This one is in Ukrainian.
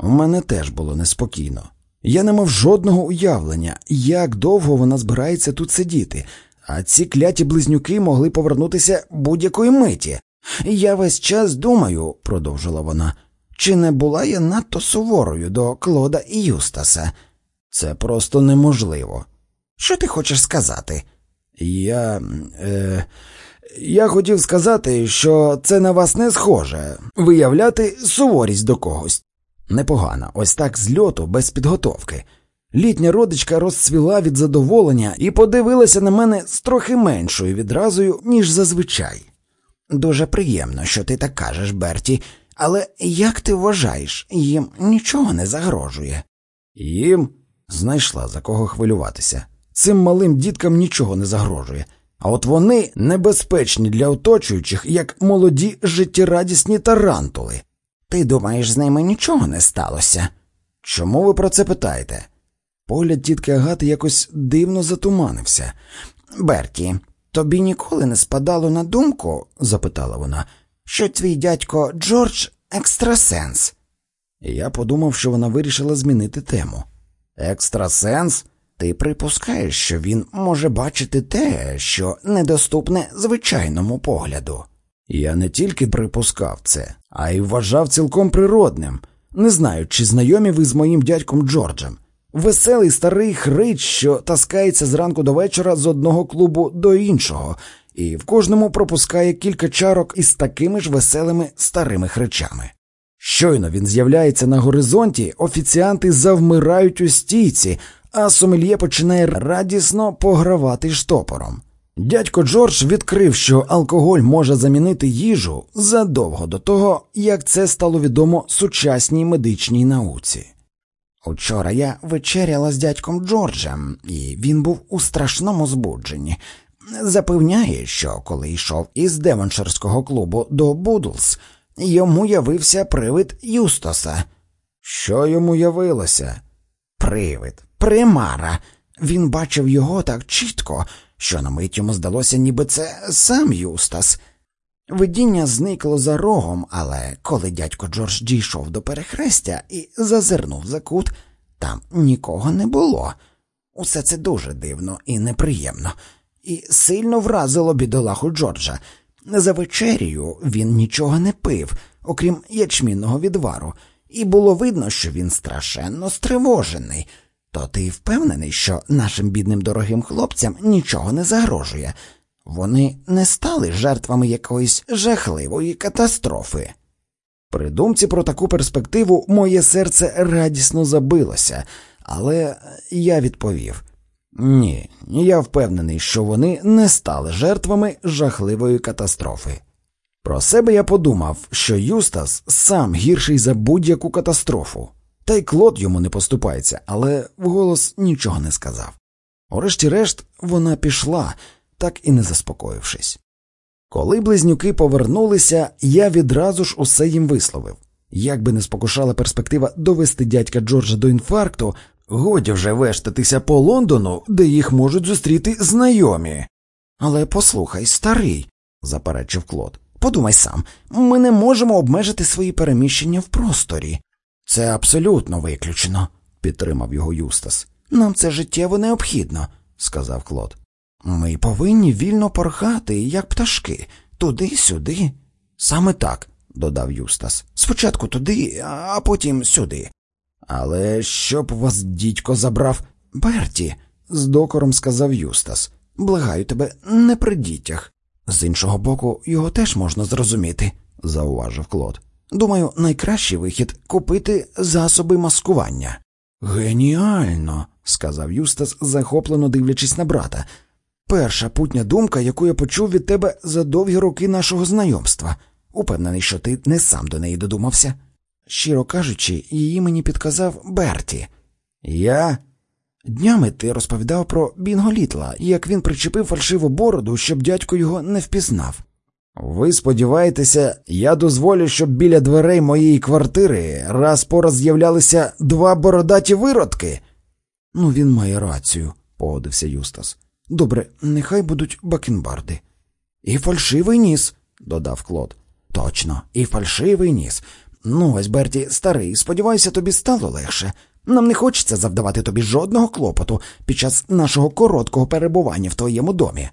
У мене теж було неспокійно. Я не мав жодного уявлення, як довго вона збирається тут сидіти, а ці кляті близнюки могли повернутися будь-якої миті. Я весь час думаю, продовжила вона, чи не була я надто суворою до Клода і Юстаса? Це просто неможливо. Що ти хочеш сказати? Я. Е, Я хотів сказати, що це на вас не схоже виявляти суворість до когось. Непогано, ось так з льоту, без підготовки. Літня родичка розцвіла від задоволення і подивилася на мене з трохи меншою відразою, ніж зазвичай. Дуже приємно, що ти так кажеш, Берті, але як ти вважаєш, їм нічого не загрожує? Їм знайшла за кого хвилюватися. Цим малим діткам нічого не загрожує, а от вони небезпечні для оточуючих, як молоді життєрадісні тарантули. Ти думаєш, з ними нічого не сталося? Чому ви про це питаєте? Погляд тітки Агати якось дивно затуманився. Берті, тобі ніколи не спадало на думку, запитала вона, що твій дядько Джордж екстрасенс. Я подумав, що вона вирішила змінити тему. Екстрасенс? Ти припускаєш, що він може бачити те, що недоступне звичайному погляду. Я не тільки припускав це, а й вважав цілком природним. Не знаю, чи знайомі ви з моїм дядьком Джорджем. Веселий старий хрич, що таскається зранку до вечора з одного клубу до іншого, і в кожному пропускає кілька чарок із такими ж веселими старими хричами. Щойно він з'являється на горизонті, офіціанти завмирають у стійці, а сомельє починає радісно погравати штопором. Дядько Джордж відкрив, що алкоголь може замінити їжу задовго до того, як це стало відомо сучасній медичній науці. Учора я вечеряла з дядьком Джорджем, і він був у страшному збудженні. Запевняє, що коли йшов із Девонширського клубу до Будлс, йому явився привид Юстоса. Що йому явилося? Привид, примара. Він бачив його так чітко, що на мить йому здалося, ніби це сам Юстас. Видіння зникло за рогом, але коли дядько Джордж дійшов до перехрестя і зазирнув за кут, там нікого не було. Усе це дуже дивно і неприємно, і сильно вразило бідолаху Джорджа. За вечерію він нічого не пив, окрім ячмінного відвару, і було видно, що він страшенно стривожений. То ти впевнений, що нашим бідним дорогим хлопцям нічого не загрожує. Вони не стали жертвами якоїсь жахливої катастрофи. При думці про таку перспективу моє серце радісно забилося, але я відповів ні, я впевнений, що вони не стали жертвами жахливої катастрофи. Про себе я подумав, що Юстас сам гірший за будь-яку катастрофу, та й Клод йому не поступається, але вголос нічого не сказав. Урешті-решт, вона пішла, так і не заспокоївшись. Коли близнюки повернулися, я відразу ж усе їм висловив. Як би не спокушала перспектива довести дядька Джорджа до інфаркту, годі вже вештатися по Лондону, де їх можуть зустріти знайомі. Але послухай, старий, заперечив Клод, подумай сам, ми не можемо обмежити свої переміщення в просторі. Це абсолютно виключено, підтримав його Юстас. Нам це життєво необхідно, сказав Клод. Ми повинні вільно порхати, як пташки, туди-сюди. Саме так, додав Юстас. Спочатку туди, а потім сюди. Але щоб вас дідько забрав Берті, з докором сказав Юстас. Благаю тебе, не при дітях. З іншого боку, його теж можна зрозуміти, зауважив Клод. Думаю, найкращий вихід купити засоби маскування. Геніально, сказав Юстас, захоплено дивлячись на брата. Перша путня думка, яку я почув від тебе за довгі роки нашого знайомства. Упевнений, що ти не сам до неї додумався. Щиро кажучи, її мені підказав Берті. Я. Днями ти розповідав про Бінго Літла, як він причепив фальшиву бороду, щоб дядько його не впізнав. Ви сподіваєтеся, я дозволю, щоб біля дверей моєї квартири раз по раз з'являлися два бородаті виродки? Ну, він має рацію, погодився Юстас. Добре, нехай будуть бакенбарди. І фальшивий ніс, додав Клод. Точно, і фальшивий ніс. Ну, ось, Берті, старий, сподіваюся, тобі стало легше. Нам не хочеться завдавати тобі жодного клопоту під час нашого короткого перебування в твоєму домі.